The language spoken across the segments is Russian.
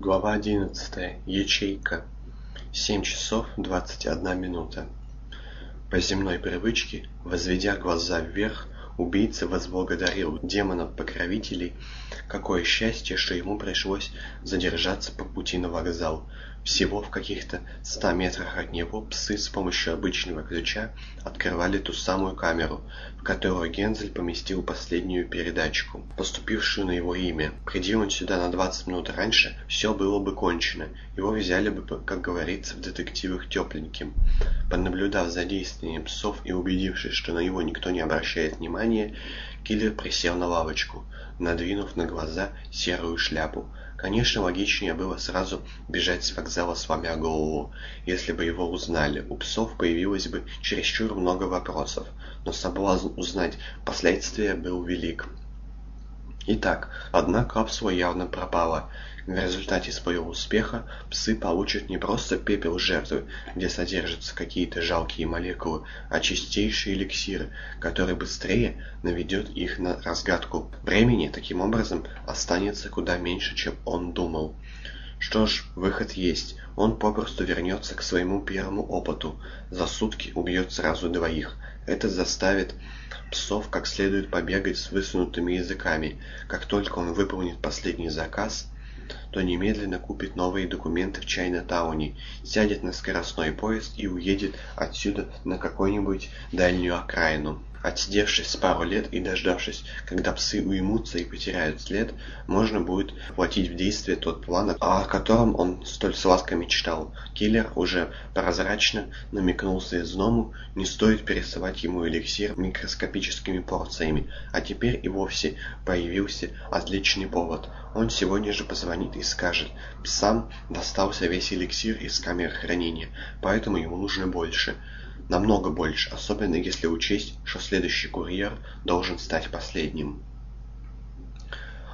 Глава одиннадцатая. Ячейка. Семь часов двадцать одна минута. По земной привычке, возведя глаза вверх, убийца возблагодарил демонов-покровителей. Какое счастье, что ему пришлось задержаться по пути на вокзал. Всего в каких-то ста метрах от него псы с помощью обычного ключа открывали ту самую камеру, в которую Гензель поместил последнюю передачку, поступившую на его имя. Приди он сюда на 20 минут раньше, все было бы кончено. Его взяли бы, как говорится в детективах, тепленьким. Понаблюдав за действием псов и убедившись, что на него никто не обращает внимания, киллер присел на лавочку, надвинув на глаза серую шляпу. Конечно, логичнее было сразу бежать с вокзала, сломя голову. Если бы его узнали, у псов появилось бы чересчур много вопросов, но соблазн узнать последствия был велик. Итак, одна капсула явно пропала. В результате своего успеха псы получат не просто пепел жертвы, где содержатся какие-то жалкие молекулы, а чистейший эликсир, который быстрее наведет их на разгадку. Времени, таким образом, останется куда меньше, чем он думал. Что ж, выход есть. Он попросту вернется к своему первому опыту. За сутки убьет сразу двоих. Это заставит псов как следует побегать с высунутыми языками. Как только он выполнит последний заказ, то немедленно купит новые документы в Чайна-тауне, сядет на скоростной поезд и уедет отсюда на какую-нибудь дальнюю окраину. Отсидевшись пару лет и дождавшись, когда псы уймутся и потеряют след, можно будет вплотить в действие тот план, о котором он столь сладко мечтал. Киллер уже прозрачно намекнул Звездному, не стоит пересылать ему эликсир микроскопическими порциями, а теперь и вовсе появился отличный повод. Он сегодня же позвонит и скажет, псам достался весь эликсир из камеры хранения, поэтому ему нужно больше. Намного больше, особенно если учесть, что следующий курьер должен стать последним.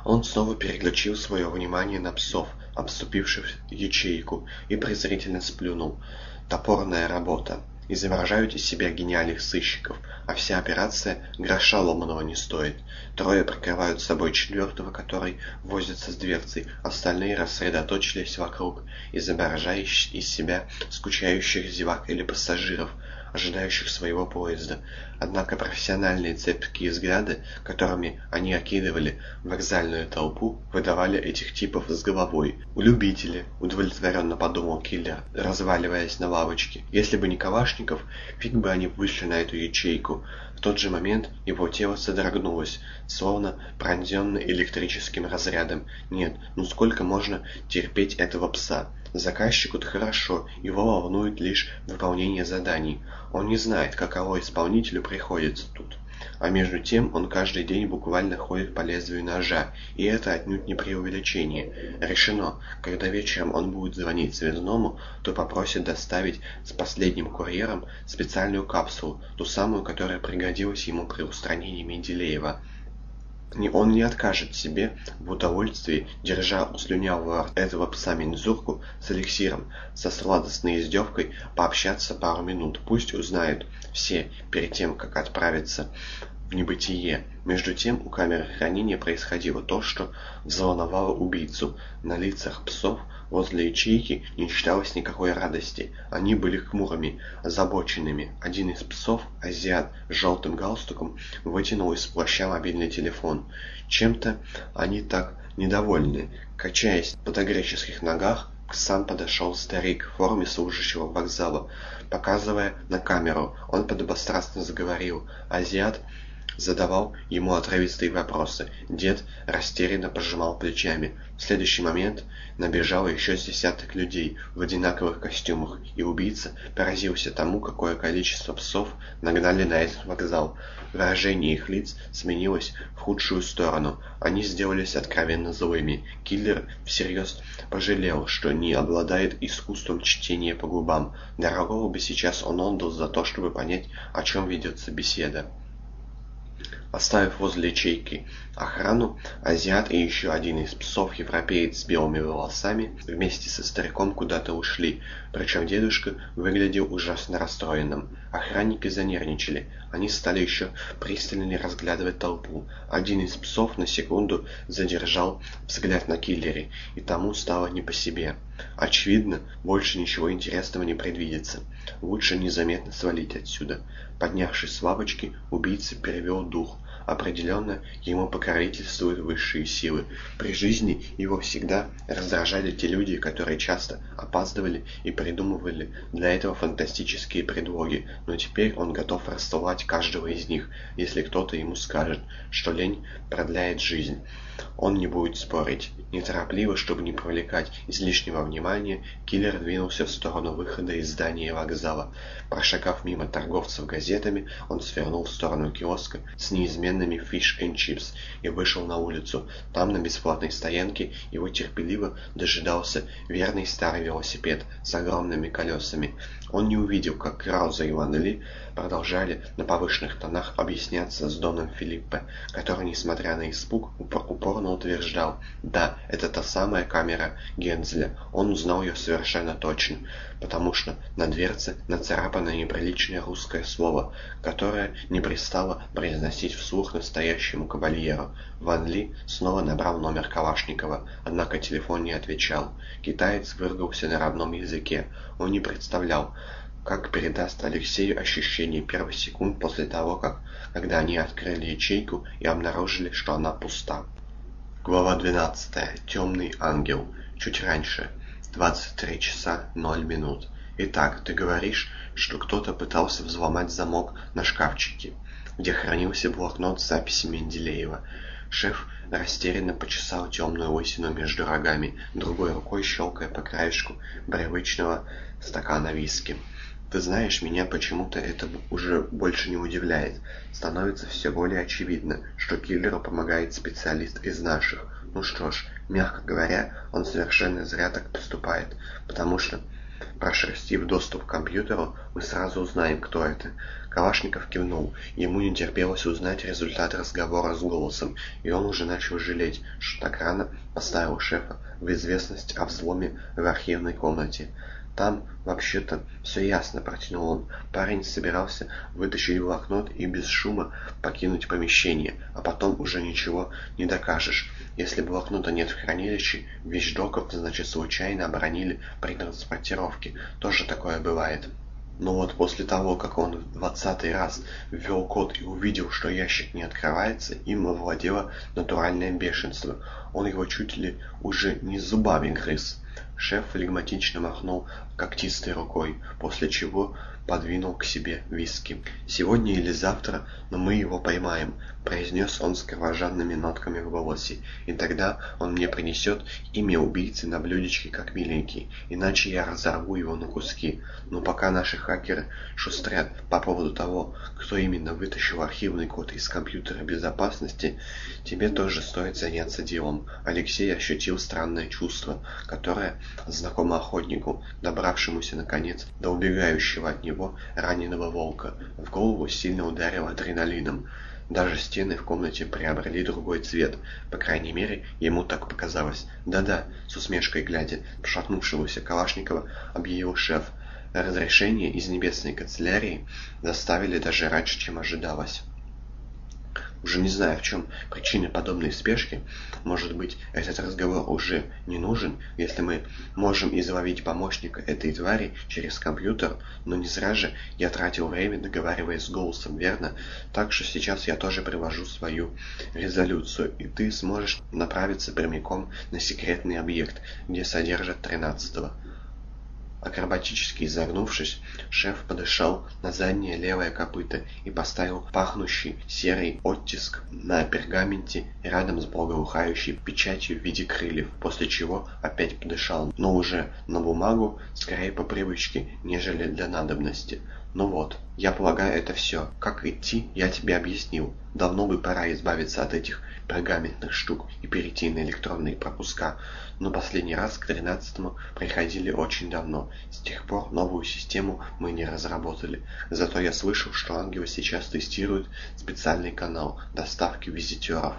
Он снова переключил свое внимание на псов, обступивших ячейку, и презрительно сплюнул. Топорная работа. Изображают из себя гениальных сыщиков, а вся операция гроша ломаного не стоит. Трое прикрывают собой четвертого, который возится с дверцей, остальные рассредоточились вокруг, изображая из себя скучающих зевак или пассажиров, ожидающих своего поезда. Однако профессиональные цепкие взгляды, которыми они окидывали вокзальную толпу, выдавали этих типов с головой. «Любители», — удовлетворенно подумал киллер, разваливаясь на лавочке. «Если бы не Калашников, фиг бы они вышли на эту ячейку». В тот же момент его тело содрогнулось, словно пронзенное электрическим разрядом. «Нет, ну сколько можно терпеть этого пса?» Заказчику-то хорошо, его волнует лишь выполнение заданий. Он не знает, каково исполнителю приходится тут. А между тем он каждый день буквально ходит по лезвию ножа, и это отнюдь не преувеличение. Решено, когда вечером он будет звонить связному, то попросит доставить с последним курьером специальную капсулу, ту самую, которая пригодилась ему при устранении Менделеева он не откажет себе в удовольствии, держа у слюнявого этого пса мензурку с эликсиром, со сладостной издевкой пообщаться пару минут. Пусть узнают все перед тем, как отправиться в небытие. Между тем у камеры хранения происходило то, что взволновало убийцу. На лицах псов возле ячейки не читалось никакой радости. Они были хмурыми, озабоченными. Один из псов, азиат с желтым галстуком, вытянул из плаща мобильный телефон. Чем-то они так недовольны. Качаясь на подогреческих ногах, к сам подошел старик в форме служащего вокзала. Показывая на камеру, он подобострастно заговорил. Азиат задавал ему отравистые вопросы. Дед растерянно пожимал плечами. В следующий момент набежало еще с десяток людей в одинаковых костюмах, и убийца поразился тому, какое количество псов нагнали на этот вокзал. Выражение их лиц сменилось в худшую сторону. Они сделались откровенно злыми. Киллер всерьез пожалел, что не обладает искусством чтения по губам. Дорогого бы сейчас он отдал за то, чтобы понять, о чем ведется беседа. Оставив возле ячейки охрану, азиат и еще один из псов, европеец с белыми волосами, вместе со стариком куда-то ушли, причем дедушка выглядел ужасно расстроенным. Охранники занервничали, они стали еще пристальнее разглядывать толпу. Один из псов на секунду задержал взгляд на киллере, и тому стало не по себе. Очевидно, больше ничего интересного не предвидится. Лучше незаметно свалить отсюда. Поднявшись с лавочки, убийца перевел дух. Определенно, ему покровительствуют высшие силы. При жизни его всегда раздражали те люди, которые часто опаздывали и придумывали для этого фантастические предлоги, но теперь он готов расцеловать каждого из них, если кто-то ему скажет, что лень продляет жизнь. Он не будет спорить. Неторопливо, чтобы не привлекать излишнего внимания, киллер двинулся в сторону выхода из здания вокзала. Прошагав мимо торговцев газетами, он свернул в сторону киоска с неизменными fish and chips и вышел на улицу. Там, на бесплатной стоянке, его терпеливо дожидался верный старый велосипед с огромными колесами. Он не увидел, как Крауза и Ван Ли продолжали на повышенных тонах объясняться с Доном Филиппе, который, несмотря на испуг, упорно утверждал, да, это та самая камера Гензеля. Он узнал ее совершенно точно, потому что на дверце нацарапано неприличное русское слово, которое не пристало произносить вслух настоящему кавальеру. Ван Ли снова набрал номер Калашникова, однако телефон не отвечал. Китаец выругался на родном языке. Он не представлял, как передаст Алексею ощущение первых секунд после того, как, когда они открыли ячейку и обнаружили, что она пуста. Глава 12. Темный ангел. Чуть раньше. 23 часа 0 минут. Итак, ты говоришь, что кто-то пытался взломать замок на шкафчике, где хранился блокнот с записями Менделеева. Шеф растерянно почесал темную лысину между рогами, другой рукой щелкая по краешку привычного стакана виски. Ты знаешь, меня почему-то это уже больше не удивляет. Становится все более очевидно, что киллеру помогает специалист из наших. Ну что ж, мягко говоря, он совершенно зря так поступает, потому что, прошерстив доступ к компьютеру, мы сразу узнаем, кто это. Калашников кивнул. Ему не терпелось узнать результат разговора с голосом, и он уже начал жалеть, что так рано поставил шефа в известность о взломе в архивной комнате. «Там, вообще-то, все ясно», — протянул он. Парень собирался вытащить блокнот и без шума покинуть помещение, а потом уже ничего не докажешь. Если блокнота нет в хранилище, вещдоков, значит, случайно оборонили при транспортировке. Тоже такое бывает. Но вот после того, как он в двадцатый раз ввел код и увидел, что ящик не открывается, им овладело натуральное бешенство. Он его чуть ли уже не зубами грыз. Шеф флегматично махнул когтистой рукой, после чего подвинул к себе виски. «Сегодня или завтра, но мы его поймаем», — произнес он с кровожадными нотками в голосе. «И тогда он мне принесет имя убийцы на блюдечке как миленький, иначе я разорву его на куски. Но пока наши хакеры шустрят по поводу того, кто именно вытащил архивный код из компьютера безопасности, тебе тоже стоит заняться делом». Алексей ощутил странное чувство, которое знакомо охотнику, добравшемуся наконец до убегающего от него раненого волка. В голову сильно ударил адреналином. Даже стены в комнате приобрели другой цвет. По крайней мере, ему так показалось. «Да-да», — с усмешкой глядя, пошатнувшегося Калашникова, объявил шеф. Разрешение из небесной канцелярии заставили даже раньше, чем ожидалось. Уже не знаю, в чем причина подобной спешки. Может быть, этот разговор уже не нужен, если мы можем изловить помощника этой твари через компьютер, но не зря же я тратил время, договариваясь с голосом, верно? Так что сейчас я тоже привожу свою резолюцию, и ты сможешь направиться прямиком на секретный объект, где содержат тринадцатого. Акробатически изогнувшись, шеф подышал на заднее левое копыто и поставил пахнущий серый оттиск на пергаменте рядом с благоухающей печатью в виде крыльев, после чего опять подышал, но уже на бумагу, скорее по привычке, нежели для надобности. Ну вот, я полагаю, это все. Как идти, я тебе объяснил. Давно бы пора избавиться от этих пергаментных штук и перейти на электронные пропуска. Но последний раз к тринадцатому приходили очень давно. С тех пор новую систему мы не разработали. Зато я слышал, что ангелы сейчас тестируют специальный канал доставки визитеров.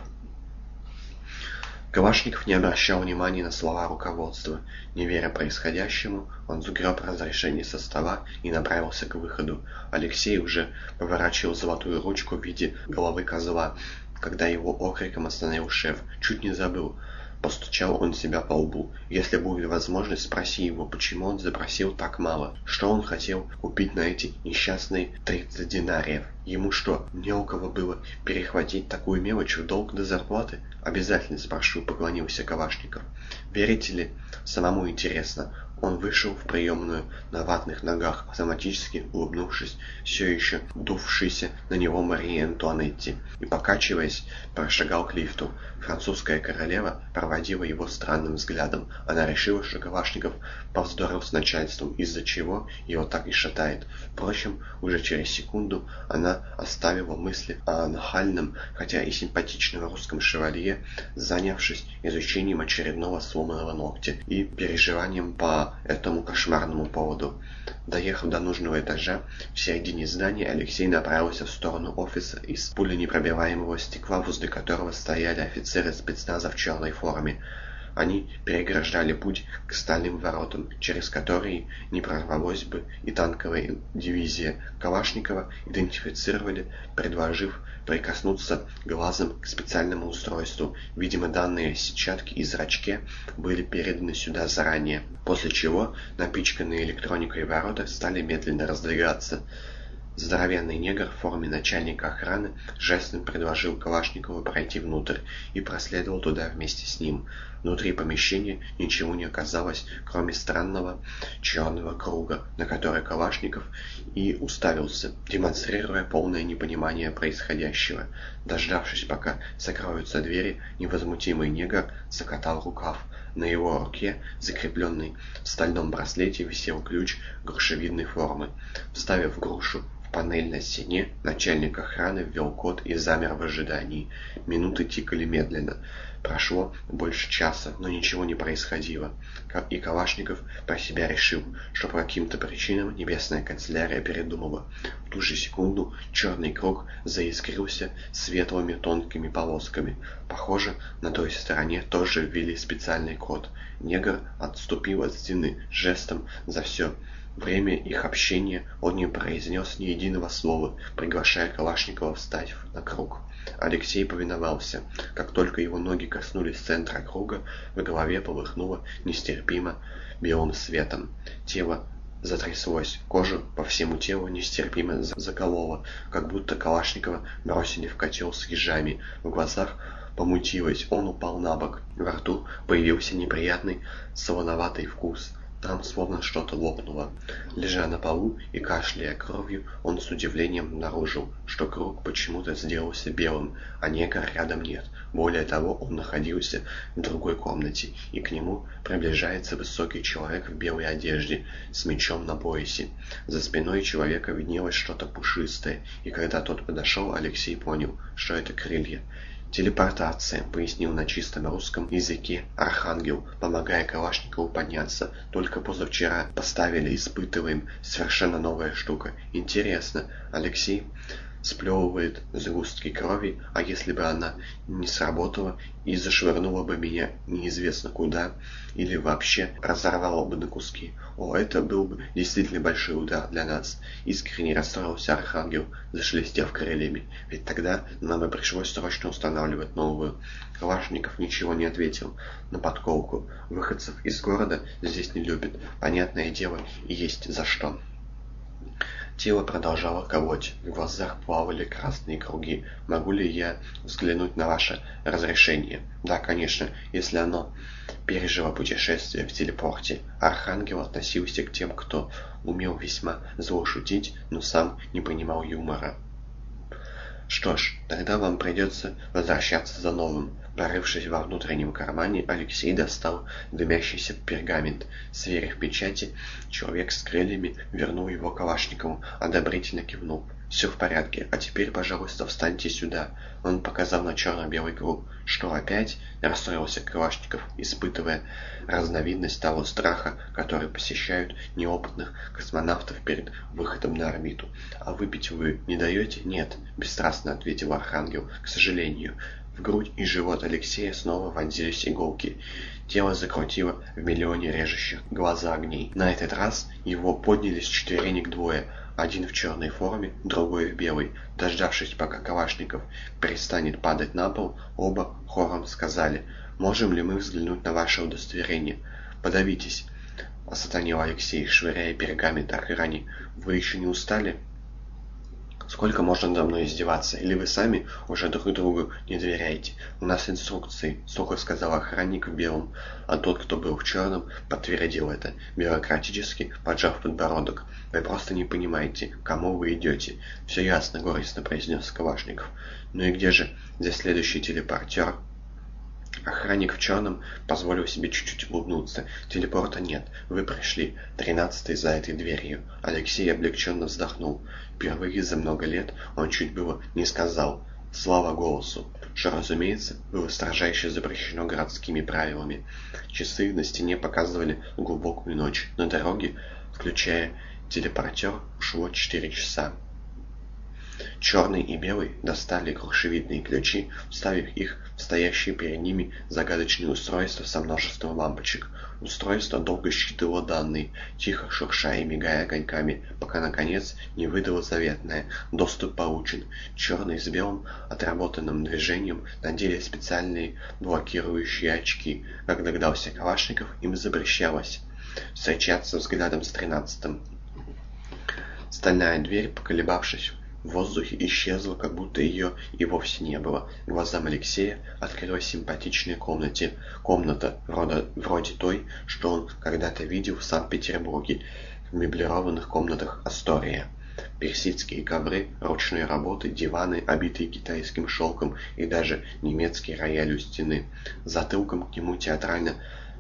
Калашников не обращал внимания на слова руководства. Не веря происходящему, он сгреб разрешение со стола и направился к выходу. Алексей уже поворачивал золотую ручку в виде головы козла, когда его окриком остановил шеф. Чуть не забыл. Постучал он себя по лбу. Если будет возможность, спроси его, почему он запросил так мало. Что он хотел купить на эти несчастные 30 динариев? Ему что, не у кого было перехватить такую мелочь в долг до зарплаты? Обязательно спрошу, поклонился Калашников. Верите ли, самому интересно. Он вышел в приемную на ватных ногах, автоматически улыбнувшись все еще дувшейся на него Марии Антуанетти, и, покачиваясь, прошагал к лифту. Французская королева проводила его странным взглядом. Она решила, что Калашников повздорил с начальством, из-за чего его так и шатает. Впрочем, уже через секунду она оставила мысли о нахальном, хотя и симпатичном русском шевалье, занявшись изучением очередного сломанного ногтя и переживанием по этому кошмарному поводу. Доехав до нужного этажа, в середине здания Алексей направился в сторону офиса из пуленепробиваемого стекла, возле которого стояли офицеры спецназа в черной форме. Они переграждали путь к стальным воротам, через которые не прорвалось бы и танковая дивизия Калашникова, идентифицировали, предложив прикоснуться глазом к специальному устройству. Видимо, данные сетчатки и зрачке были переданы сюда заранее, после чего напичканные электроникой ворота стали медленно раздвигаться. Здоровенный негр в форме начальника охраны жестом предложил Калашникову пройти внутрь и проследовал туда вместе с ним. Внутри помещения ничего не оказалось, кроме странного черного круга, на который Калашников и уставился, демонстрируя полное непонимание происходящего. Дождавшись, пока закроются двери, невозмутимый негр закатал рукав. На его руке, закрепленный в стальном браслете, висел ключ грушевидной формы. Вставив грушу панель на стене, начальник охраны ввел код и замер в ожидании. Минуты тикали медленно. Прошло больше часа, но ничего не происходило. И Калашников про себя решил, что по каким-то причинам небесная канцелярия передумала. В ту же секунду черный круг заискрился светлыми тонкими полосками. Похоже, на той стороне тоже ввели специальный код. Негр отступил от стены жестом за все время их общения он не произнес ни единого слова, приглашая Калашникова встать на круг. Алексей повиновался. Как только его ноги коснулись центра круга, в голове полыхнуло нестерпимо белым светом. Тело затряслось, кожу по всему телу нестерпимо закололо, как будто Калашникова бросили в котел с ежами. В глазах помутилось, он упал на бок. Во рту появился неприятный солоноватый вкус – там словно что-то лопнуло. Лежа на полу и кашляя кровью, он с удивлением обнаружил, что круг почему-то сделался белым, а негра рядом нет. Более того, он находился в другой комнате, и к нему приближается высокий человек в белой одежде с мечом на поясе. За спиной человека виднелось что-то пушистое, и когда тот подошел, Алексей понял, что это крылья. «Телепортация», — пояснил на чистом русском языке Архангел, помогая Калашникову подняться. «Только позавчера поставили, испытываем. Совершенно новая штука. Интересно». Алексей сплевывает сгустки крови, а если бы она не сработала и зашвырнула бы меня неизвестно куда, или вообще разорвала бы на куски. О, это был бы действительно большой удар для нас. Искренне расстроился Архангел, зашлестев крыльями. Ведь тогда нам бы пришлось срочно устанавливать новую. Калашников ничего не ответил на подколку. Выходцев из города здесь не любят. Понятное дело, есть за что. Тело продолжало колоть, в глазах плавали красные круги. «Могу ли я взглянуть на ваше разрешение?» «Да, конечно, если оно пережило путешествие в телепорте». Архангел относился к тем, кто умел весьма зло шутить, но сам не понимал юмора. Что ж, тогда вам придется возвращаться за новым. Порывшись во внутреннем кармане, Алексей достал дымящийся пергамент. Сверив печати, человек с крыльями вернул его Калашникову, одобрительно кивнул. «Все в порядке, а теперь, пожалуйста, встаньте сюда». Он показал на черно-белый круг. «Что, опять?» – расстроился Калашников, испытывая разновидность того страха, который посещают неопытных космонавтов перед выходом на орбиту. «А выпить вы не даете?» «Нет», – бесстрастно ответил Архангел. «К сожалению». В грудь и живот Алексея снова вонзились иголки. Тело закрутило в миллионе режущих глаза огней. На этот раз его подняли с четверенек двое. Один в черной форме, другой в белой. Дождавшись, пока Калашников перестанет падать на пол, оба хором сказали «Можем ли мы взглянуть на ваше удостоверение?» «Подавитесь», — осатанил Алексей, швыряя пергамент охране. «Вы еще не устали?» Сколько можно надо мной издеваться? Или вы сами уже друг другу не доверяете? У нас инструкции, сухо сказал охранник в белом, а тот, кто был в черном, подтвердил это, бюрократически поджав подбородок. Вы просто не понимаете, к кому вы идете. Все ясно, горестно произнес Калашников. Ну и где же здесь следующий телепортер? Охранник в черном позволил себе чуть-чуть улыбнуться. Телепорта нет. Вы пришли. Тринадцатый за этой дверью. Алексей облегченно вздохнул. Впервые за много лет он чуть было не сказал «Слава голосу!», что, разумеется, было строжайше запрещено городскими правилами. Часы на стене показывали глубокую ночь. На дороге, включая телепортер, шло четыре часа. Черный и белый достали грушевидные ключи, вставив их в стоящие перед ними загадочные устройства со множеством лампочек. Устройство долго считывало данные, тихо шурша и мигая огоньками, пока, наконец, не выдало заветное. Доступ получен. Черный с белым отработанным движением надели специальные блокирующие очки. Как догадался Калашников, им запрещалось встречаться взглядом с тринадцатым. Стальная дверь, поколебавшись в воздухе исчезла, как будто ее и вовсе не было. Глазам Алексея открылась симпатичная комнате. Комната вроде, вроде той, что он когда-то видел в Санкт-Петербурге, в меблированных комнатах Астория. Персидские ковры, ручной работы, диваны, обитые китайским шелком и даже немецкий рояль у стены. Затылком к нему театрально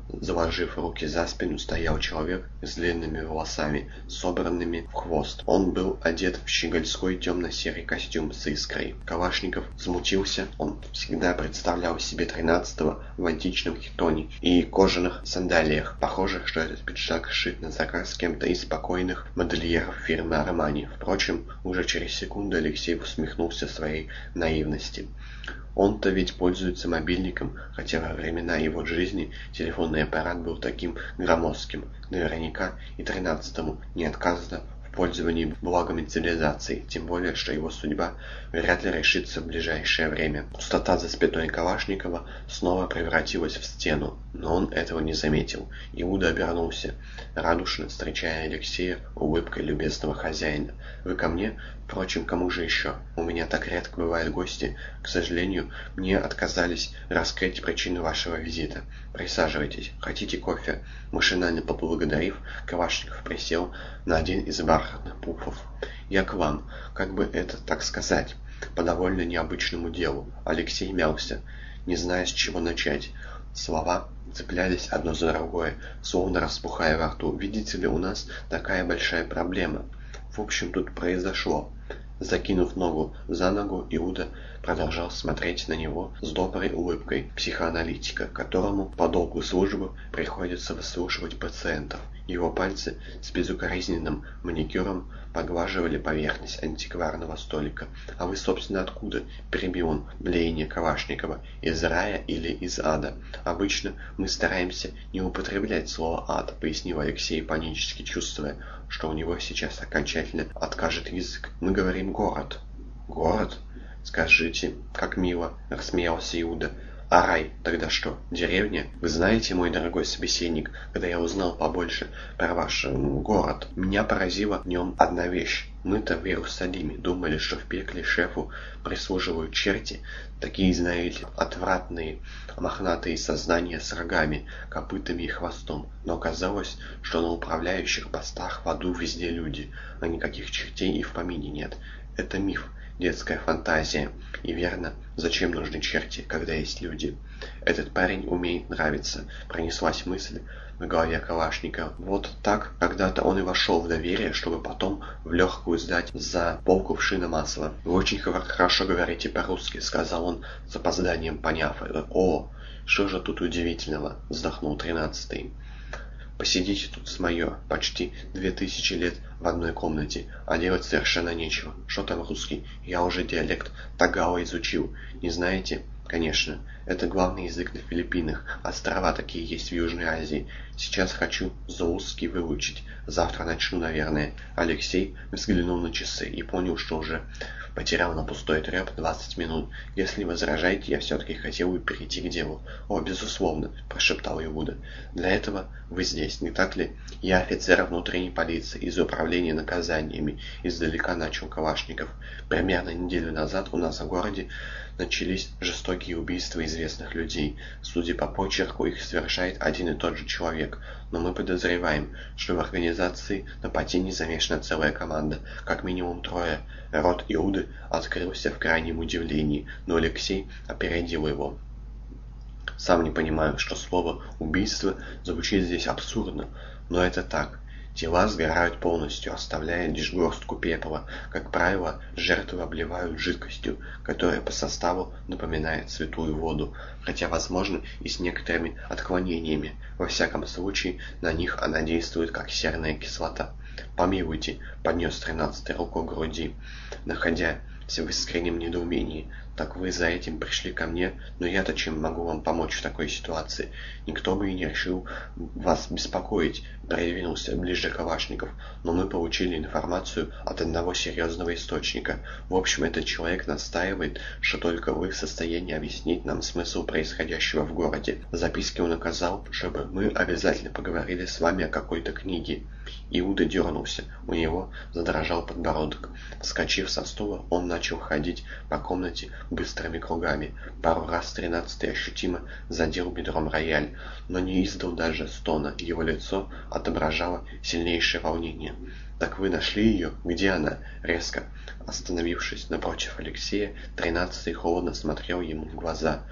Заложив руки за спину, стоял человек с длинными волосами, собранными в хвост. Он был одет в щегольской темно-серый костюм с искрой. Калашников смутился. Он всегда представлял себе тринадцатого в античном хитоне и кожаных сандалиях. Похоже, что этот пиджак сшит на заказ кем-то из спокойных модельеров фирмы Армани. Впрочем, уже через секунду Алексей усмехнулся своей наивности. Он-то ведь пользуется мобильником, хотя во времена его жизни телефонный аппарат был таким громоздким. Наверняка и тринадцатому не отказано в пользовании благами цивилизации, тем более, что его судьба вряд ли решится в ближайшее время. Пустота за спиной Калашникова снова превратилась в стену, но он этого не заметил. Иуда обернулся, радушно встречая Алексея улыбкой любезного хозяина. «Вы ко мне? Впрочем, кому же еще? У меня так редко бывают гости. К сожалению, мне отказались раскрыть причину вашего визита. Присаживайтесь. Хотите кофе?» Машинально поблагодарив, Кавашников присел на один из бархатных пуфов. «Я к вам. Как бы это так сказать?» По довольно необычному делу. Алексей мялся, не зная, с чего начать. Слова цеплялись одно за другое, словно распухая во рту. «Видите ли, у нас такая большая проблема. В общем, тут произошло. Закинув ногу за ногу, Иуда продолжал смотреть на него с доброй улыбкой психоаналитика, которому по долгу службы приходится выслушивать пациентов. Его пальцы с безукоризненным маникюром поглаживали поверхность антикварного столика. «А вы, собственно, откуда?» – перебил он блеяние Калашникова. «Из рая или из ада?» «Обычно мы стараемся не употреблять слово «ад», – пояснил Алексей, панически чувствуя, что у него сейчас окончательно откажет язык. «Мы говорим город». «Город?» «Скажите, как мило», — рассмеялся Иуда. «А рай тогда что, деревня? Вы знаете, мой дорогой собеседник, когда я узнал побольше про ваш город, меня поразила в нем одна вещь. Мы-то в Иерусалиме думали, что в пекле шефу прислуживают черти, такие, знаете, отвратные, мохнатые создания с рогами, копытами и хвостом. Но оказалось, что на управляющих постах в аду везде люди, а никаких чертей и в помине нет. Это миф, детская фантазия. И верно, зачем нужны черти, когда есть люди? Этот парень умеет нравиться, пронеслась мысль в голове Калашника. Вот так когда-то он и вошел в доверие, чтобы потом в легкую сдать за полкувшина масла. «Вы очень хорошо говорите по-русски», — сказал он с опозданием поняв это. «О, что же тут удивительного?» — вздохнул тринадцатый. Посидите тут с мое, почти две тысячи лет в одной комнате, а делать совершенно нечего. Что там русский? Я уже диалект Тагала изучил. Не знаете? Конечно, это главный язык на Филиппинах. Острова такие есть в Южной Азии. Сейчас хочу зоусский выучить. Завтра начну, наверное. Алексей взглянул на часы и понял, что уже Потерял на пустой треп 20 минут. Если возражаете, я все-таки хотел бы перейти к делу. О, безусловно, прошептал Иуда. Для этого вы здесь, не так ли? Я офицер внутренней полиции из управления наказаниями. Издалека начал Калашников. Примерно неделю назад у нас в городе начались жестокие убийства известных людей. Судя по почерку, их совершает один и тот же человек. Но мы подозреваем, что в организации нападений замешана целая команда, как минимум трое. Рот Иуды открылся в крайнем удивлении, но Алексей опередил его. Сам не понимаю, что слово «убийство» звучит здесь абсурдно, но это так. Тела сгорают полностью, оставляя лишь горстку пепла. Как правило, жертвы обливают жидкостью, которая по составу напоминает святую воду, хотя, возможно, и с некоторыми отклонениями. Во всяком случае, на них она действует как серная кислота. «Помилуйте», — поднес тринадцатый руку к груди, находя в искреннем недоумении. «Так вы за этим пришли ко мне, но я-то чем могу вам помочь в такой ситуации? Никто бы и не решил вас беспокоить», — продвинулся ближе Калашников. «Но мы получили информацию от одного серьезного источника. В общем, этот человек настаивает, что только вы в состоянии объяснить нам смысл происходящего в городе. В записке он указал, чтобы мы обязательно поговорили с вами о какой-то книге». Иуда дернулся, у него задрожал подбородок. Вскочив со стула, он начал ходить по комнате быстрыми кругами. Пару раз тринадцатый ощутимо задел бедром рояль, но не издал даже стона. Его лицо отображало сильнейшее волнение. «Так вы нашли ее? Где она?» Резко остановившись напротив Алексея, тринадцатый холодно смотрел ему в глаза.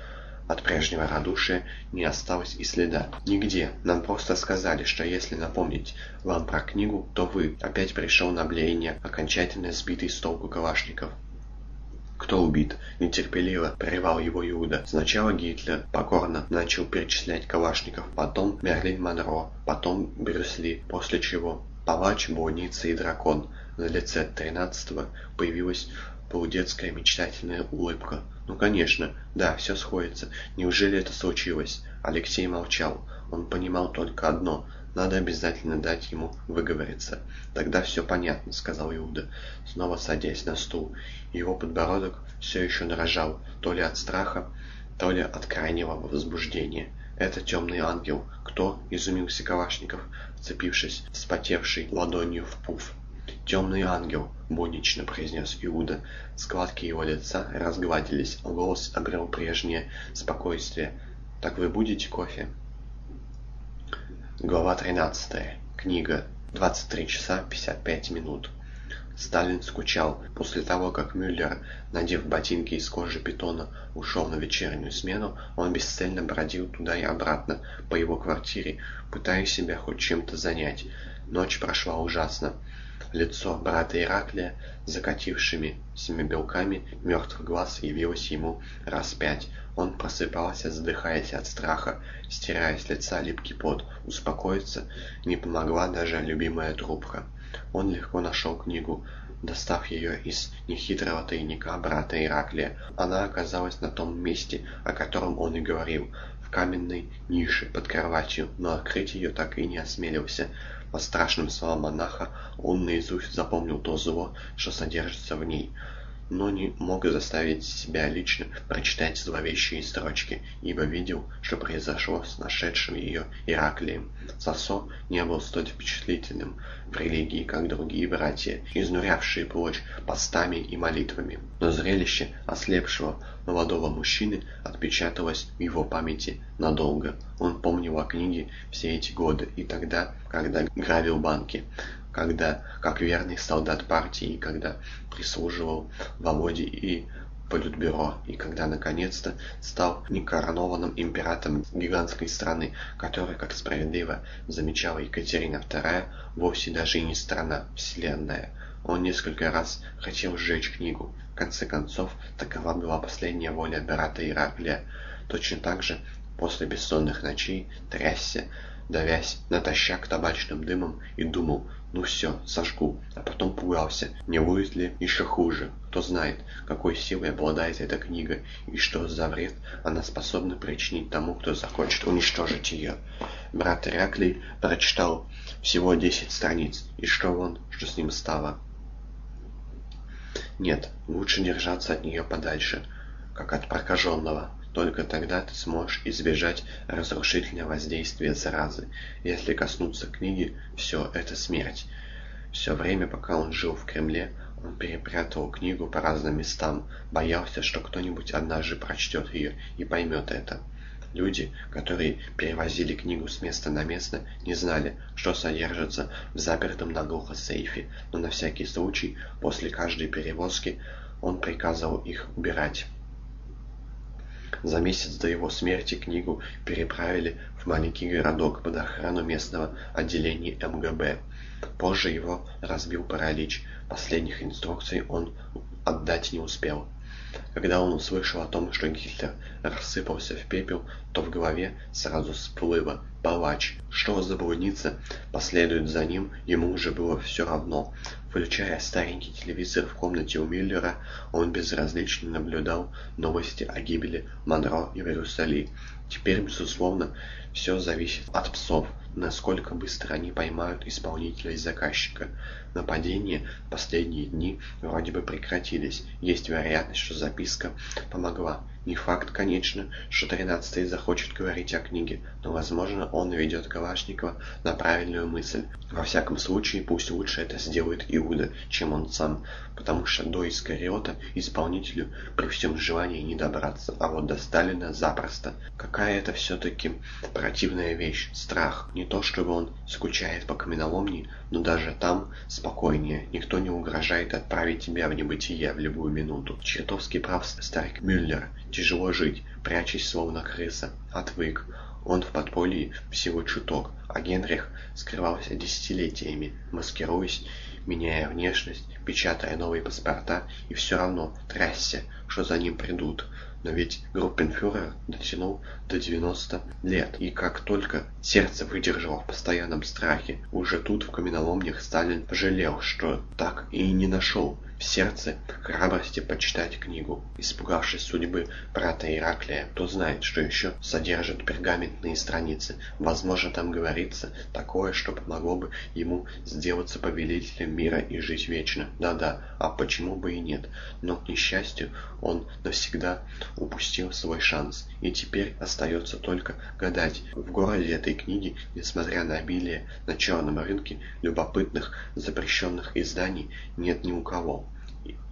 От прежнего радушия не осталось и следа. Нигде. Нам просто сказали, что если напомнить вам про книгу, то вы. Опять пришел на блеяние, окончательно сбитый с толку Калашников. «Кто убит?» – нетерпеливо прервал его Иуда. Сначала Гитлер покорно начал перечислять Калашников, потом Мерлин Монро, потом Брюс после чего палач, блудница и дракон. На лице тринадцатого появилась полудетская мечтательная улыбка. «Ну, конечно, да, все сходится. Неужели это случилось?» Алексей молчал. Он понимал только одно – надо обязательно дать ему выговориться. «Тогда все понятно», — сказал Иуда, снова садясь на стул. Его подбородок все еще дрожал, то ли от страха, то ли от крайнего возбуждения. «Это темный ангел. Кто?» — изумился Калашников, вцепившись вспотевшей ладонью в пуф. «Темный ангел», — буднично произнес Иуда. Складки его лица разгладились, голос обрел прежнее спокойствие. «Так вы будете кофе?» Глава 13. Книга. 23 часа 55 минут. Сталин скучал. После того, как Мюллер, надев ботинки из кожи питона, ушел на вечернюю смену, он бесцельно бродил туда и обратно по его квартире, пытаясь себя хоть чем-то занять. Ночь прошла ужасно. Лицо брата Ираклия, закатившими семи белками мертвых глаз, явилось ему раз пять. Он просыпался, задыхаясь от страха, стирая с лица липкий пот. Успокоиться не помогла даже любимая трубка. Он легко нашел книгу, достав ее из нехитрого тайника брата Ираклия. Она оказалась на том месте, о котором он и говорил, в каменной нише под кроватью, но открыть ее так и не осмелился. По страшным словам монаха, он наизусть запомнил то зло, что содержится в ней но не мог заставить себя лично прочитать зловещие строчки, ибо видел, что произошло с нашедшим ее Ираклием. Сосо не был столь впечатлительным в религии, как другие братья, изнурявшие плоть постами и молитвами. Но зрелище ослепшего молодого мужчины отпечаталось в его памяти надолго. Он помнил о книге все эти годы и тогда, когда грабил банки. Когда, как верный солдат партии, когда прислуживал Володе и Политбюро, и когда наконец-то стал некоронованным императором гигантской страны, которая, как справедливо замечала Екатерина II, вовсе даже и не страна, вселенная. Он несколько раз хотел сжечь книгу. В конце концов, такова была последняя воля брата Ираклия. Точно так же, после бессонных ночей, трясся, давясь натощак табачным дымом, и думал, ну все, сожгу, а потом пугался, не будет ли еще хуже. Кто знает, какой силой обладает эта книга и что за вред она способна причинить тому, кто захочет уничтожить ее. Брат Ираклий прочитал всего десять страниц, и что он, что с ним стало? Нет, лучше держаться от нее подальше, как от прокаженного. Только тогда ты сможешь избежать разрушительного воздействия заразы. Если коснуться книги, все, это смерть. Все время, пока он жил в Кремле, он перепрятывал книгу по разным местам, боялся, что кто-нибудь однажды прочтет ее и поймет это. Люди, которые перевозили книгу с места на место, не знали, что содержится в запертом наглухо сейфе, но на всякий случай, после каждой перевозки, он приказывал их убирать. За месяц до его смерти книгу переправили в маленький городок под охрану местного отделения МГБ. Позже его разбил паралич. Последних инструкций он отдать не успел. Когда он услышал о том, что Гитлер рассыпался в пепел, то в голове сразу всплыло «палач». Что за блудница последует за ним, ему уже было все равно. Включая старенький телевизор в комнате у Миллера, он безразлично наблюдал новости о гибели Монро и Иерусали. Теперь, безусловно, все зависит от псов, насколько быстро они поймают исполнителя и заказчика. Нападения в последние дни вроде бы прекратились. Есть вероятность, что записка помогла. Не факт, конечно, что тринадцатый захочет говорить о книге, но, возможно, он ведет Калашникова на правильную мысль. Во всяком случае, пусть лучше это сделает Иуда, чем он сам, потому что до Искариота исполнителю при всем желании не добраться, а вот до Сталина запросто. Какая это все-таки противная вещь, страх. Не то, чтобы он скучает по каменоломне, но даже там спокойнее. Никто не угрожает отправить тебя в небытие в любую минуту. Чертовски прав старик Мюллер. Тяжело жить, прячась словно крыса. Отвык. Он в подполье всего чуток, а Генрих скрывался десятилетиями, маскируясь, меняя внешность, печатая новые паспорта, и все равно трясся, что за ним придут. Но ведь группенфюрер дотянул до 90 лет, и как только сердце выдержало в постоянном страхе, уже тут в каменоломнях Сталин пожалел, что так и не нашел в сердце храбрости почитать книгу. Испугавшись судьбы брата Ираклия, кто знает, что еще содержат пергаментные страницы. Возможно, там говорится такое, что помогло бы ему сделаться повелителем мира и жить вечно. Да-да, а почему бы и нет? Но, к несчастью, он навсегда упустил свой шанс. И теперь остается только гадать. В городе этой книги, несмотря на обилие на черном рынке любопытных запрещенных изданий, нет ни у кого.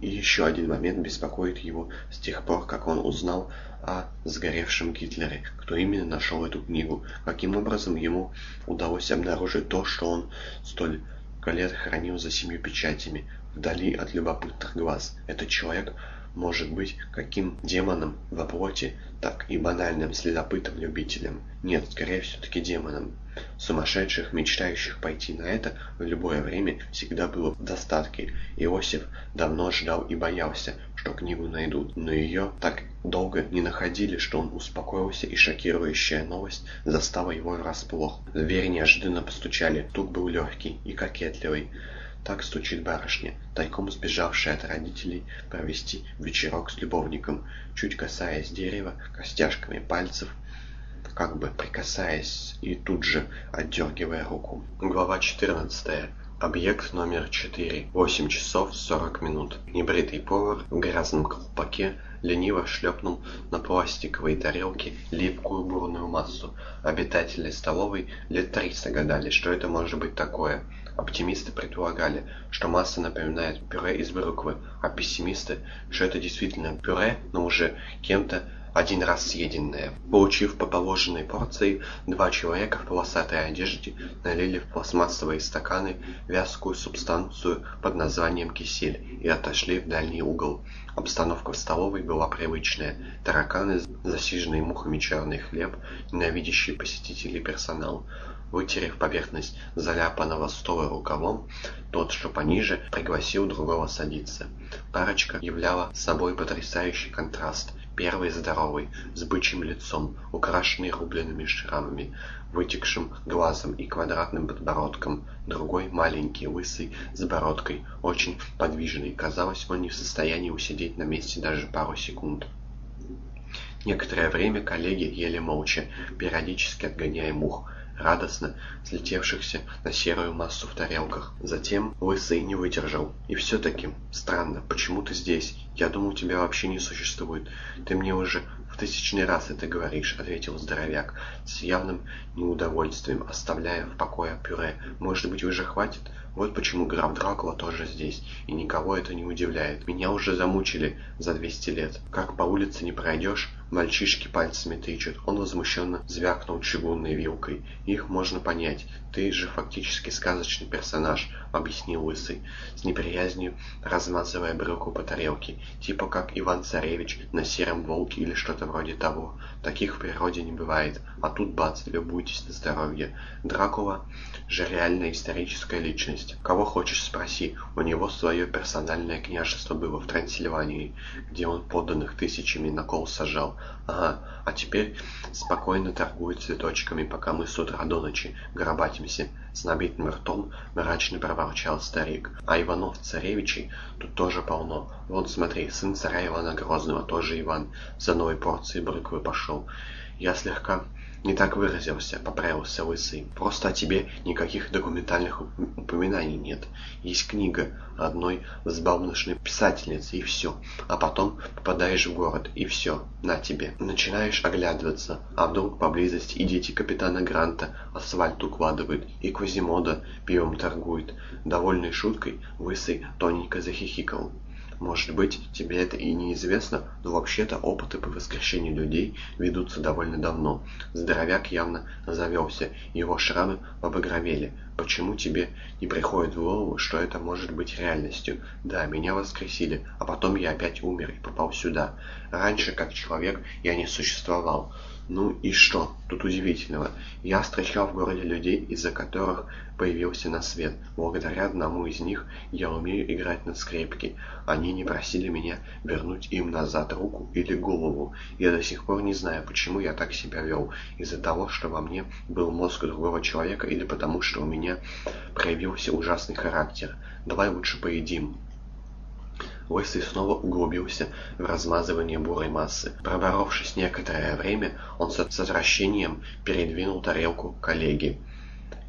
И еще один момент беспокоит его с тех пор, как он узнал о сгоревшем Гитлере. Кто именно нашел эту книгу? Каким образом ему удалось обнаружить то, что он столь лет хранил за семью печатями, вдали от любопытных глаз? Этот человек может быть каким демоном во плоти, так и банальным следопытом-любителем. Нет, скорее все-таки демоном. Сумасшедших, мечтающих пойти на это в любое время всегда было в достатке. Иосиф давно ждал и боялся, что книгу найдут, но ее так долго не находили, что он успокоился, и шокирующая новость застала его врасплох. В дверь неожиданно постучали, тук был легкий и кокетливый. Так стучит барышня, тайком сбежавшая от родителей провести вечерок с любовником, чуть касаясь дерева костяшками пальцев, как бы прикасаясь и тут же отдергивая руку. Глава 14. Объект номер 4. 8 часов 40 минут. Небритый повар в грязном колпаке лениво шлепнул на пластиковой тарелке липкую бурную массу. Обитатели столовой лет 300 гадали, что это может быть такое. Оптимисты предполагали, что масса напоминает пюре из брюквы, а пессимисты, что это действительно пюре, но уже кем-то один раз съеденное. Получив по положенной порции, два человека в полосатой одежде налили в пластмассовые стаканы вязкую субстанцию под названием кисель и отошли в дальний угол. Обстановка в столовой была привычная. Тараканы, засиженный мухами черный хлеб, ненавидящий посетителей персонал. Вытерев поверхность заляпанного стола рукавом, тот, что пониже, пригласил другого садиться. Парочка являла собой потрясающий контраст. Первый здоровый, с бычьим лицом, украшенный рубленными шрамами, вытекшим глазом и квадратным подбородком. Другой маленький, лысый, с бородкой, очень подвижный. Казалось, он не в состоянии усидеть на месте даже пару секунд. Некоторое время коллеги ели молча, периодически отгоняя мух радостно слетевшихся на серую массу в тарелках. Затем Лысый не выдержал. «И все-таки странно, почему ты здесь? Я думал, тебя вообще не существует. Ты мне уже в тысячный раз это говоришь», — ответил здоровяк с явным неудовольствием, оставляя в покое пюре. «Может быть, уже хватит? Вот почему граф Дракула тоже здесь, и никого это не удивляет. Меня уже замучили за 200 лет. Как по улице не пройдешь, Мальчишки пальцами тычут. Он возмущенно звякнул чугунной вилкой. Их можно понять. Ты же фактически сказочный персонаж, объяснил Лысый, с неприязнью размазывая брюку по тарелке. Типа как Иван-Царевич на сером волке или что-то вроде того. Таких в природе не бывает. А тут бац, любуйтесь на здоровье. Дракула же реальная историческая личность. Кого хочешь спроси. У него свое персональное княжество было в Трансильвании, где он подданных тысячами на кол сажал. Ага, а теперь спокойно торгует цветочками, пока мы с утра до ночи горбатимся. С набитым ртом мрачно проворчал старик. А Иванов-царевичей тут тоже полно. Вот смотри, сын царя Ивана Грозного, тоже Иван, за новой порцией брыквы пошел. Я слегка не так выразился, поправился Лысый. Просто о тебе никаких документальных упоминаний нет. Есть книга одной взбалмошной писательницы, и все. А потом попадаешь в город, и все, на тебе. Начинаешь оглядываться, а вдруг поблизости и дети капитана Гранта асфальт укладывают, и Квазимода пивом торгует. Довольной шуткой Лысый тоненько захихикал. Может быть, тебе это и неизвестно, но вообще-то опыты по воскрешению людей ведутся довольно давно. Здоровяк явно завелся, его шрамы побагровели. Почему тебе не приходит в голову, что это может быть реальностью? Да, меня воскресили, а потом я опять умер и попал сюда. Раньше, как человек, я не существовал. Ну и что тут удивительного? Я встречал в городе людей, из-за которых появился на свет. Благодаря одному из них я умею играть на скрипке. Они не просили меня вернуть им назад руку или голову. Я до сих пор не знаю, почему я так себя вел. Из-за того, что во мне был мозг другого человека или потому, что у меня проявился ужасный характер. Давай лучше поедим. Лысый снова углубился в размазывание бурой массы. Проборовшись некоторое время, он с отвращением передвинул тарелку коллеги.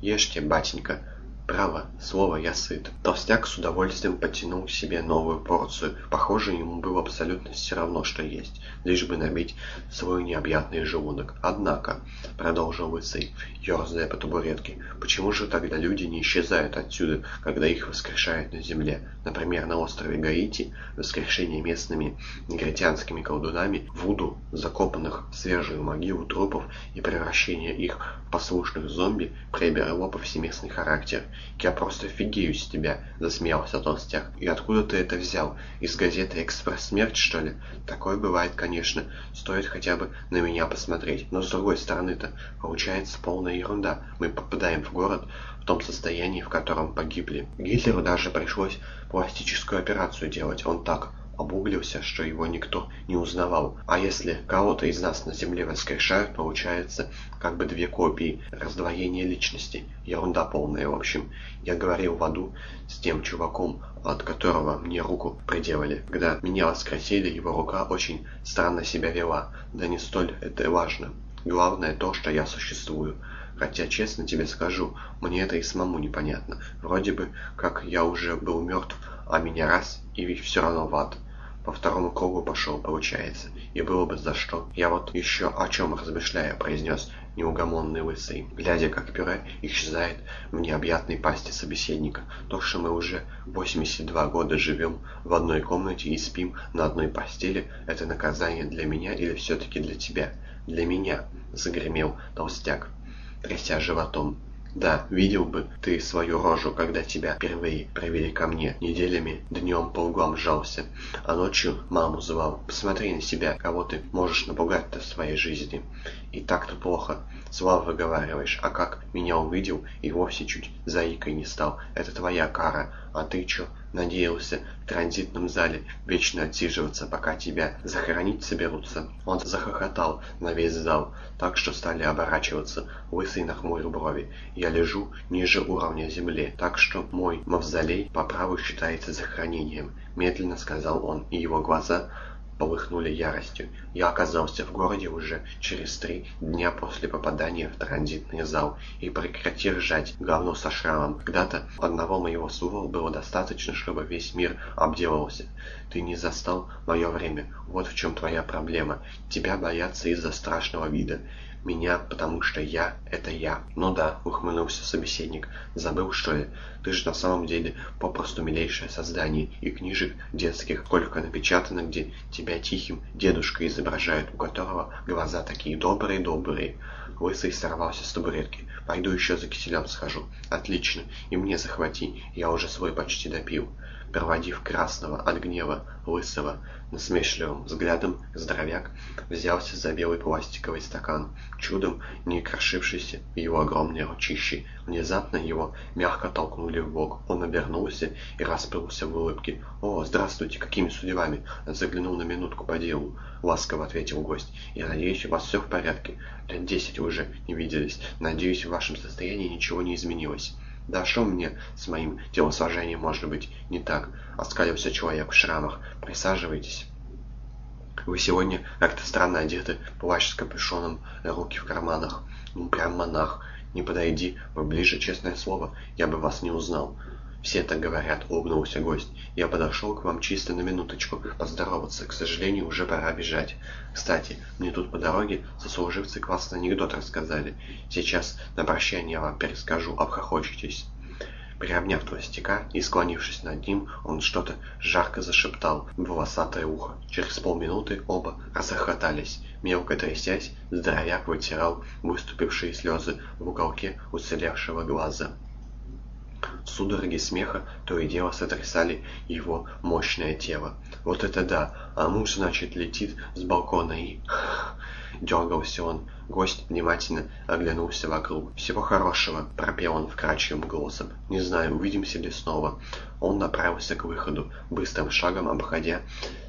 «Ешьте, батенька!» Право, слово я сыт. Толстяк с удовольствием потянул себе новую порцию. Похоже, ему было абсолютно все равно, что есть, лишь бы набить свой необъятный желудок. Однако, продолжил Лысый, ерзая по табуретке, почему же тогда люди не исчезают отсюда, когда их воскрешают на земле? Например, на острове Гаити воскрешение местными негритянскими колдунами, вуду, закопанных в свежую могилу трупов и превращение их в послушных зомби приобрело повсеместный характер. «Я просто офигею с тебя!» — засмеялся толстяк. «И откуда ты это взял? Из газеты «Экспресс-смерть», что ли?» «Такое бывает, конечно. Стоит хотя бы на меня посмотреть. Но с другой стороны-то, получается полная ерунда. Мы попадаем в город в том состоянии, в котором погибли. Гитлеру даже пришлось пластическую операцию делать. Он так обуглился, что его никто не узнавал. А если кого-то из нас на Земле воскрешают, получается как бы две копии, раздвоение личности. Ерунда полная, в общем. Я говорил в аду с тем чуваком, от которого мне руку приделали. Когда меня воскресили, его рука очень странно себя вела. Да не столь это важно. Главное то, что я существую. Хотя, честно тебе скажу, мне это и самому непонятно. Вроде бы, как я уже был мертв, а меня раз и все равно в ад. По второму кругу пошел, получается. И было бы за что. Я вот еще о чем размышляю, произнес неугомонный лысый, глядя, как пюре исчезает в необъятной пасти собеседника. То, что мы уже 82 года живем в одной комнате и спим на одной постели, это наказание для меня или все-таки для тебя? Для меня, загремел толстяк, тряся животом. Да, видел бы ты свою рожу, когда тебя впервые привели ко мне. Неделями, днем по углам сжался, а ночью маму звал. Посмотри на себя, кого ты можешь напугать-то в своей жизни. И так-то плохо. Слава выговариваешь, а как меня увидел и вовсе чуть заикой не стал. Это твоя кара. А ты чё, надеялся в транзитном зале вечно отсиживаться, пока тебя захоронить соберутся? Он захохотал на весь зал, так что стали оборачиваться. Лысый нахмурил брови. Я лежу ниже уровня земли, так что мой мавзолей по праву считается захоронением. Медленно сказал он, и его глаза полыхнули яростью. Я оказался в городе уже через три дня после попадания в транзитный зал. И прекрати ржать, говно со шрамом. Когда-то одного моего слова было достаточно, чтобы весь мир обделался. Ты не застал мое время. Вот в чем твоя проблема. Тебя боятся из-за страшного вида. Меня, потому что я — это я. Ну да, ухмыльнулся собеседник. Забыл, что ли? Ты же на самом деле попросту милейшее создание. И книжек детских сколько напечатано, где тебя тихим дедушкой изображают, у которого глаза такие добрые-добрые. Лысый сорвался с табуретки. Пойду еще за киселем схожу. Отлично. И мне захвати. Я уже свой почти допил проводив красного от гнева лысого насмешливым взглядом, здоровяк взялся за белый пластиковый стакан, чудом не крошившийся его огромной ручище. Внезапно его мягко толкнули в бок. Он обернулся и расплылся в улыбке. «О, здравствуйте, какими судьбами?» Заглянул на минутку по делу. Ласково ответил гость. «Я надеюсь, у вас все в порядке. Лет десять уже не виделись. Надеюсь, в вашем состоянии ничего не изменилось». «Да что мне с моим телосложением может быть не так?» — оскалился человек в шрамах. «Присаживайтесь». «Вы сегодня как-то странно одеты, плащ с капюшоном, руки в карманах. Ну, прям монах. Не подойди поближе, честное слово, я бы вас не узнал». «Все так говорят», — улыбнулся гость. «Я подошел к вам чисто на минуточку поздороваться. К сожалению, уже пора бежать. Кстати, мне тут по дороге сослуживцы классный анекдот рассказали. Сейчас на прощание вам перескажу, обхохочетесь». Приобняв толстяка и склонившись над ним, он что-то жарко зашептал в волосатое ухо. Через полминуты оба расхохотались. Мелко трясясь, здоровяк вытирал выступившие слезы в уголке уцелевшего глаза. Судороги смеха то и дело сотрясали его мощное тело. «Вот это да! А муж, значит, летит с балкона и...» Дергался он. Гость внимательно оглянулся вокруг. «Всего хорошего!» — пропел он вкрадчивым голосом. «Не знаю, увидимся ли снова». Он направился к выходу, быстрым шагом обходя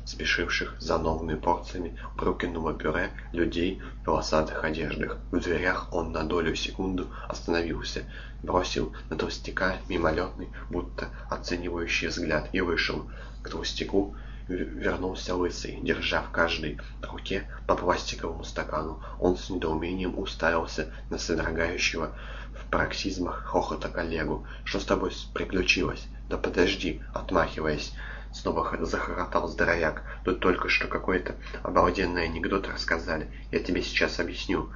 спешивших за новыми порциями брукиного пюре людей в полосатых одеждах. В дверях он на долю секунду остановился, бросил на толстяка мимолетный, будто оценивающий взгляд и вышел. К толстяку вернулся лысый, держа в каждой руке по пластиковому стакану. Он с недоумением уставился на содрогающего в пароксизмах хохота коллегу. «Что с тобой приключилось?» «Да подожди!» — отмахиваясь, снова захохотал здоровяк. «Тут только что какой-то обалденный анекдот рассказали. Я тебе сейчас объясню.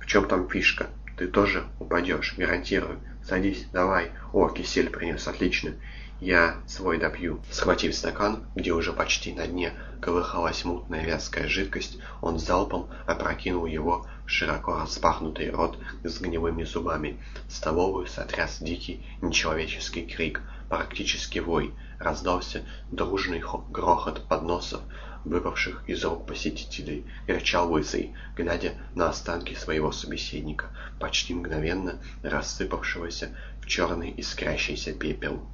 В чем там фишка? Ты тоже упадешь, гарантирую. Садись, давай. О, кисель принес, отлично. Я свой допью. Схватив стакан, где уже почти на дне колыхалась мутная вязкая жидкость, он залпом опрокинул его в широко распахнутый рот с гнилыми зубами. Столовую сотряс дикий нечеловеческий крик, практически вой. Раздался дружный грохот подносов, выпавших из рук посетителей, кричал лысый, глядя на останки своего собеседника, почти мгновенно рассыпавшегося в черный искрящийся пепел.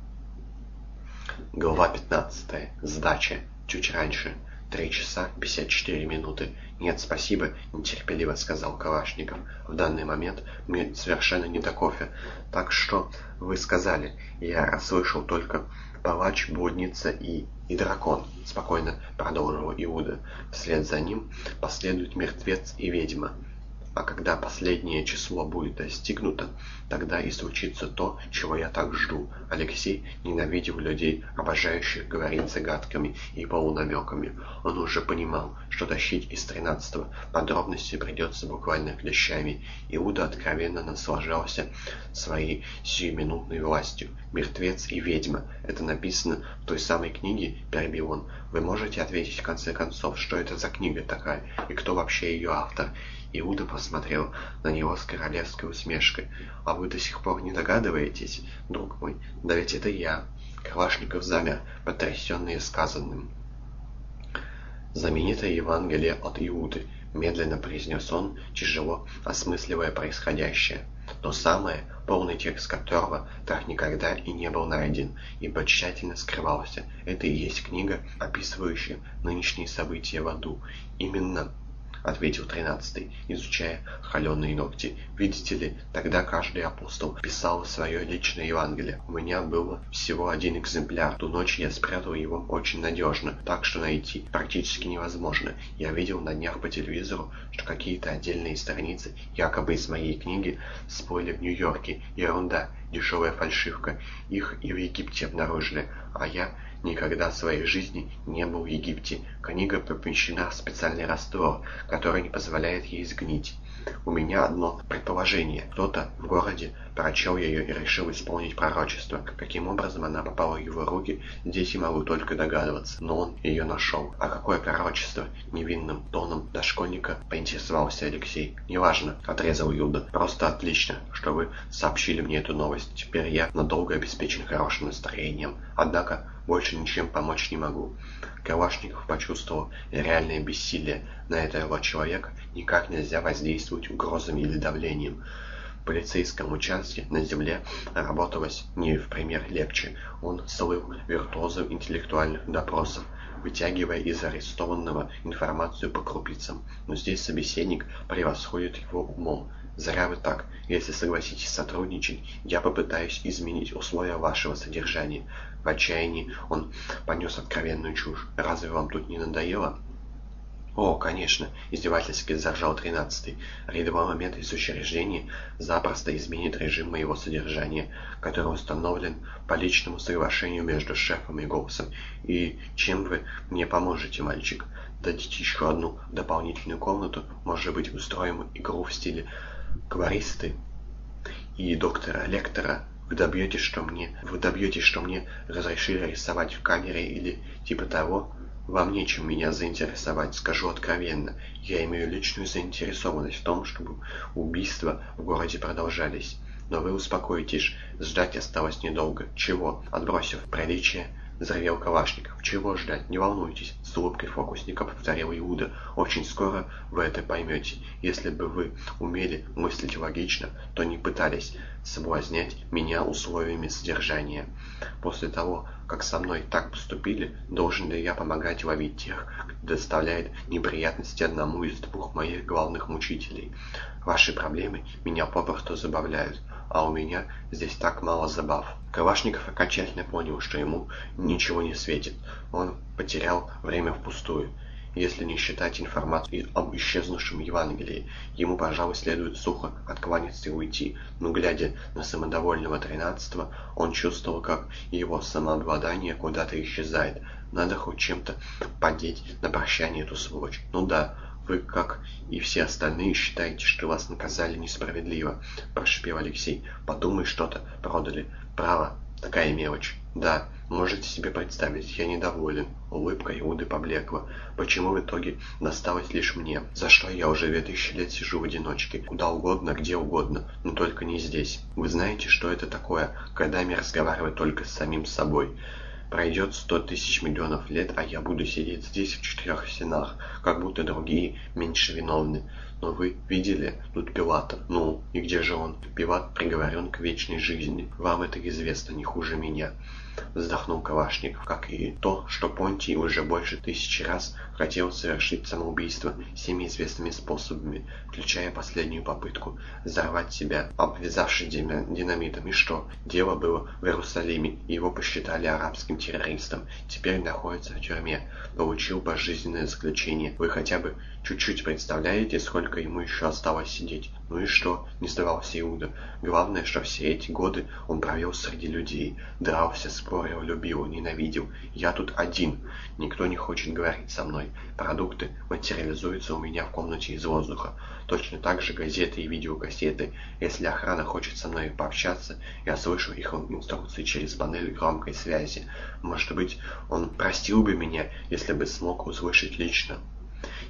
Глава 15. Сдача. Чуть раньше. Три часа пятьдесят четыре минуты. «Нет, спасибо», — нетерпеливо сказал Калашников. «В данный момент мне совершенно не до кофе. Так что вы сказали?» Я расслышал только «палач, блудница и... и дракон», — спокойно продолжил Иуда. «Вслед за ним последует мертвец и ведьма». А когда последнее число будет достигнуто, тогда и случится то, чего я так жду. Алексей ненавидел людей, обожающих говорить загадками и полунамеками. Он уже понимал, что тащить из тринадцатого подробности придется буквально клещами. Иуда откровенно наслаждался своей сиюминутной властью. «Мертвец и ведьма» — это написано в той самой книге, перебил он. Вы можете ответить в конце концов, что это за книга такая, и кто вообще ее автор? Иуда посмотрел на него с королевской усмешкой. «А вы до сих пор не догадываетесь, друг мой? Да ведь это я!» Калашников замер, потрясенный сказанным. «Знаменитое Евангелие от Иуды», — медленно произнес он, тяжело осмысливая происходящее. То самое, полный текст которого так никогда и не был найден, ибо тщательно скрывался. Это и есть книга, описывающая нынешние события в аду. Именно ответил тринадцатый, изучая холеные ногти. «Видите ли, тогда каждый апостол писал свое личное Евангелие. У меня было всего один экземпляр. Ту ночь я спрятал его очень надежно, так что найти практически невозможно. Я видел на днях по телевизору, что какие-то отдельные страницы, якобы из моей книги, всплыли в Нью-Йорке. Ерунда, дешевая фальшивка. Их и в Египте обнаружили, а я никогда в своей жизни не был в Египте. Книга помещена в специальный раствор, который не позволяет ей сгнить. У меня одно предположение. Кто-то в городе прочел ее и решил исполнить пророчество. Каким образом она попала в его руки, здесь я могу только догадываться. Но он ее нашел. А какое пророчество? Невинным тоном дошкольника поинтересовался Алексей. Неважно, отрезал Юда. Просто отлично, что вы сообщили мне эту новость. Теперь я надолго обеспечен хорошим настроением. Однако больше ничем помочь не могу. Калашников почувствовал реальное бессилие. На этого человека никак нельзя воздействовать угрозами или давлением. В полицейском участке на земле работалось не в пример легче. Он слыл виртуозом интеллектуальных допросов, вытягивая из арестованного информацию по крупицам. Но здесь собеседник превосходит его умом. Зря вы так. Если согласитесь сотрудничать, я попытаюсь изменить условия вашего содержания. В отчаянии он понес откровенную чушь. Разве вам тут не надоело? «О, конечно!» – издевательски заржал тринадцатый. «Рядовой момент из учреждения запросто изменит режим моего содержания, который установлен по личному соглашению между шефом и голосом. И чем вы мне поможете, мальчик? Дадите еще одну дополнительную комнату, может быть, устроим игру в стиле кваристы и доктора-лектора вы добьетесь, что мне... Вы добьетесь, что мне разрешили рисовать в камере или типа того? Вам нечем меня заинтересовать, скажу откровенно. Я имею личную заинтересованность в том, чтобы убийства в городе продолжались. Но вы успокоитесь, ждать осталось недолго. Чего? Отбросив приличие, Заревел Калашников. «Чего ждать? Не волнуйтесь!» С улыбкой фокусника повторил Иуда. «Очень скоро вы это поймете. Если бы вы умели мыслить логично, то не пытались соблазнять меня условиями содержания. После того, как со мной так поступили, должен ли я помогать ловить тех, кто доставляет неприятности одному из двух моих главных мучителей? Ваши проблемы меня попросту забавляют а у меня здесь так мало забав. Калашников окончательно понял, что ему ничего не светит. Он потерял время впустую. Если не считать информацию об исчезнувшем Евангелии, ему, пожалуй, следует сухо откланяться и уйти. Но, глядя на самодовольного тринадцатого, он чувствовал, как его самообладание куда-то исчезает. Надо хоть чем-то подеть на прощание эту сволочь. Ну да, вы, как и все остальные, считаете, что вас наказали несправедливо, прошипел Алексей. Подумай что-то, продали. Право, такая мелочь. Да, можете себе представить, я недоволен. Улыбка Иуды поблекла. Почему в итоге досталось лишь мне? За что я уже две тысячи лет сижу в одиночке? Куда угодно, где угодно, но только не здесь. Вы знаете, что это такое, когда мне разговаривать только с самим собой? Пройдет сто тысяч миллионов лет, а я буду сидеть здесь в четырех стенах, как будто другие меньше виновны. Но вы видели тут Пилата? Ну, и где же он? Пилат приговорен к вечной жизни. Вам это известно не хуже меня. Вздохнул Калашников, как и то, что Понтий уже больше тысячи раз хотел совершить самоубийство всеми известными способами, включая последнюю попытку взорвать себя, обвязавшись динамитом. И что? Дело было в Иерусалиме, его посчитали арабским террористом. Теперь находится в тюрьме. Получил пожизненное заключение. Вы хотя бы чуть-чуть представляете, сколько ему еще осталось сидеть? Ну и что? Не сдавался Иуда. Главное, что все эти годы он провел среди людей. Дрался, спорил, любил, ненавидел. Я тут один. Никто не хочет говорить со мной. Продукты материализуются у меня в комнате из воздуха. Точно так же газеты и видеокассеты. Если охрана хочет со мной пообщаться, я слышу их инструкции через панель громкой связи. Может быть, он простил бы меня, если бы смог услышать лично.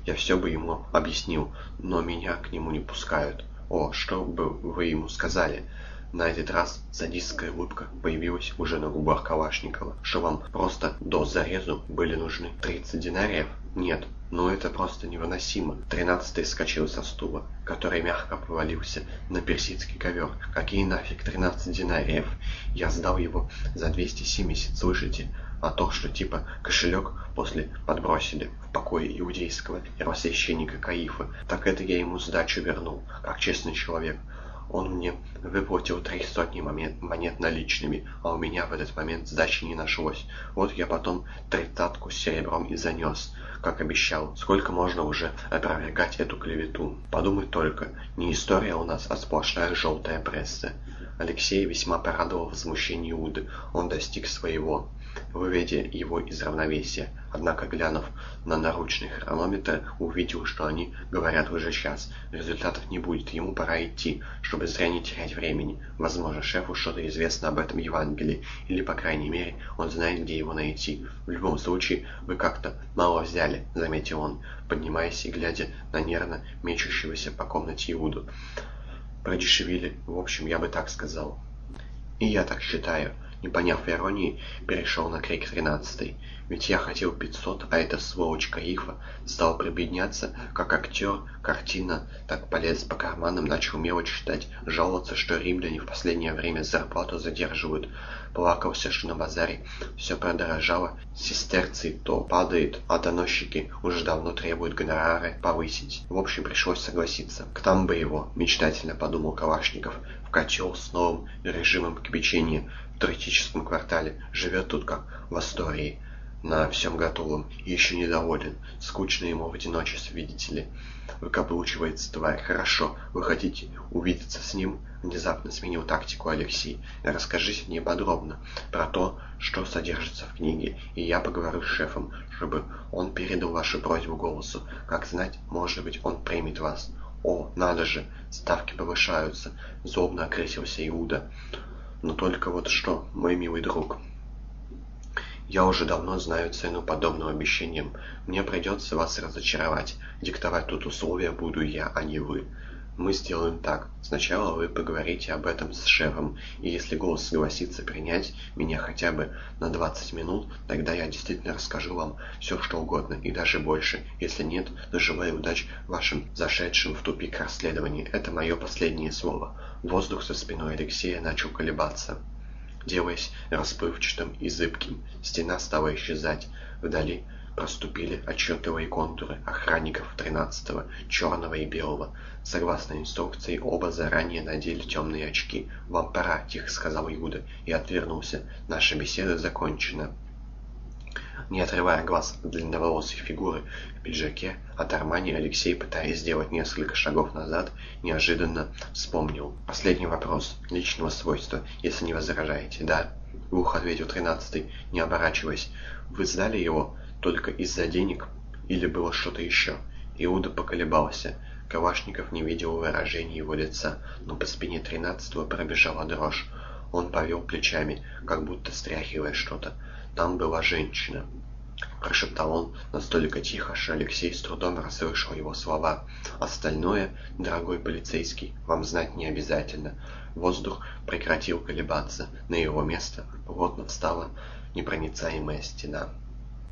Я все бы ему объяснил, но меня к нему не пускают. О, что бы вы ему сказали? На этот раз садистская улыбка появилась уже на губах Калашникова. Что вам просто до зарезу были нужны 30 динариев? Нет, ну это просто невыносимо. Тринадцатый скачал со стула, который мягко повалился на персидский ковер. Какие нафиг 13 динариев? Я сдал его за 270, слышите? А то, что типа кошелек после подбросили в покое иудейского первосвященника Каифа, так это я ему сдачу вернул, как честный человек. Он мне выплатил три сотни монет, наличными, а у меня в этот момент сдачи не нашлось. Вот я потом тридцатку с серебром и занес, как обещал. Сколько можно уже опровергать эту клевету? Подумай только, не история у нас, а сплошная желтая пресса. Алексей весьма порадовал возмущение Иуды. Он достиг своего выведя его из равновесия. Однако, глянув на наручный хронометр, увидел, что они говорят уже час. Результатов не будет, ему пора идти, чтобы зря не терять времени. Возможно, шефу что-то известно об этом Евангелии, или, по крайней мере, он знает, где его найти. В любом случае, вы как-то мало взяли, заметил он, поднимаясь и глядя на нервно мечущегося по комнате Иуду. Продешевили, в общем, я бы так сказал. И я так считаю. Не поняв иронии, перешел на крик тринадцатый. Ведь я хотел пятьсот, а эта сволочь Каифа стал прибедняться, как актер, картина, так полез по карманам, начал мелочь считать, жаловаться, что римляне в последнее время зарплату задерживают. Плакался, что на базаре все продорожало, сестерцы то падает, а доносчики уже давно требуют гонорары повысить. В общем, пришлось согласиться. К там бы его, мечтательно подумал Калашников, в котел с новым режимом кипячения, туристическом квартале, живет тут как в Астории, на всем готовом, и еще недоволен. Скучно ему в одиночестве, видите ли. Выкаблучивается тварь. Хорошо, вы хотите увидеться с ним? Внезапно сменил тактику Алексей. Расскажите мне подробно про то, что содержится в книге, и я поговорю с шефом, чтобы он передал вашу просьбу голосу. Как знать, может быть, он примет вас. О, надо же, ставки повышаются, злобно окрысился Иуда. Но только вот что, мой милый друг, я уже давно знаю цену подобным обещаниям. Мне придется вас разочаровать. Диктовать тут условия буду я, а не вы. Мы сделаем так. Сначала вы поговорите об этом с шефом, и если голос согласится принять меня хотя бы на 20 минут, тогда я действительно расскажу вам все, что угодно, и даже больше. Если нет, то желаю удач вашим зашедшим в тупик расследовании. Это мое последнее слово. Воздух за спиной Алексея начал колебаться, делаясь расплывчатым и зыбким. Стена стала исчезать. Вдали проступили отчетливые контуры охранников 13-го, черного и белого. Согласно инструкции, оба заранее надели темные очки. «Вам пора», — тихо сказал Иуда и отвернулся. «Наша беседа закончена». Не отрывая глаз от длинноволосой фигуры в пиджаке от Армани, Алексей, пытаясь сделать несколько шагов назад, неожиданно вспомнил. «Последний вопрос. Личного свойства, если не возражаете, да?» Глухо ответил тринадцатый, не оборачиваясь. «Вы сдали его только из-за денег? Или было что-то еще?» Иуда поколебался. Калашников не видел выражения его лица, но по спине тринадцатого пробежала дрожь. Он повел плечами, как будто стряхивая что-то. Там была женщина. Прошептал он настолько тихо, что Алексей с трудом расслышал его слова. Остальное, дорогой полицейский, вам знать не обязательно. Воздух прекратил колебаться. На его место плотно встала непроницаемая стена.